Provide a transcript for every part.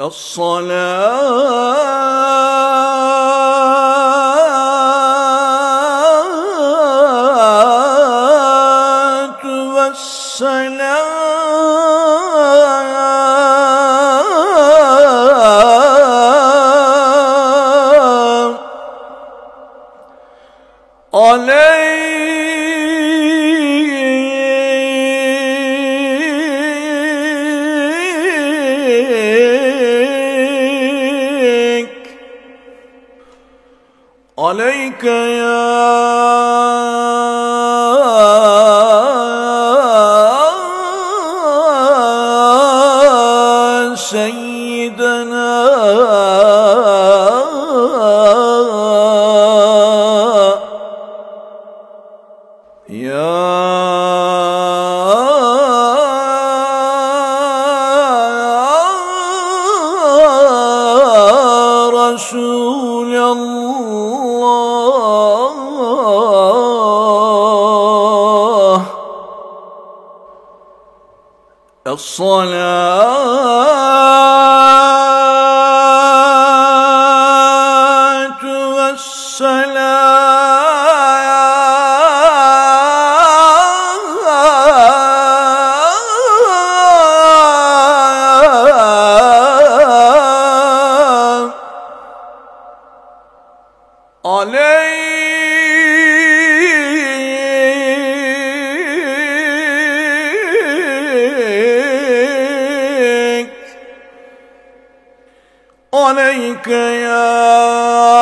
الصلاة والسلام. عليك يا الصلاة والسلام عليك. عليك يا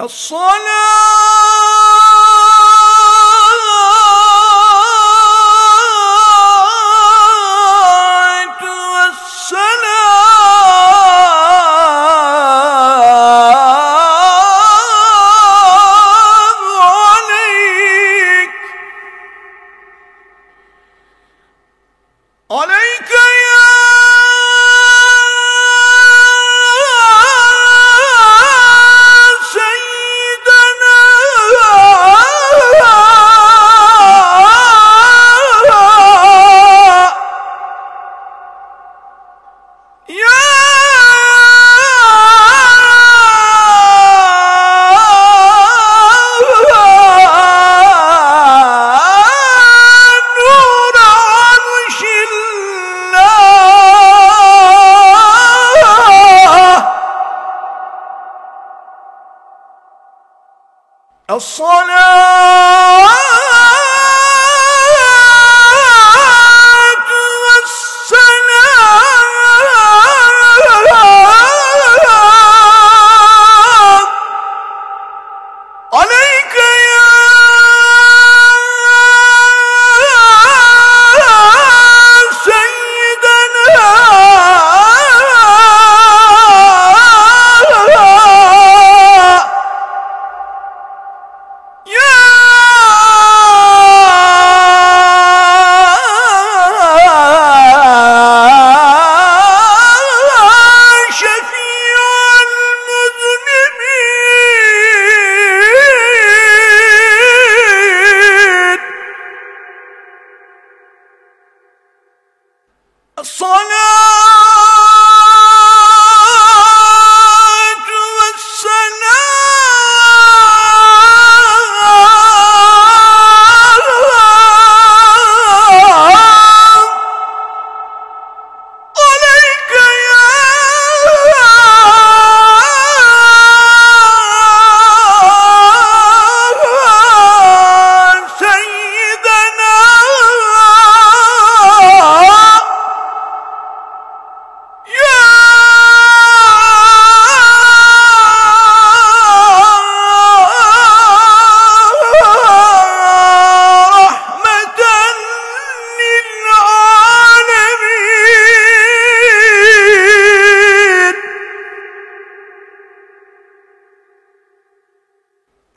الصلاة الصلاة Sana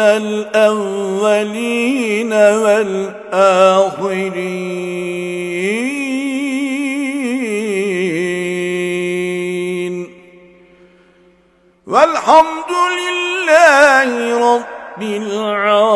الأولين والآخرين. والحمد لله رب العالمين.